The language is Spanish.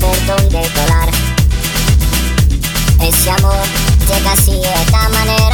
por dónde volar. Ese amor llega así de esta manera.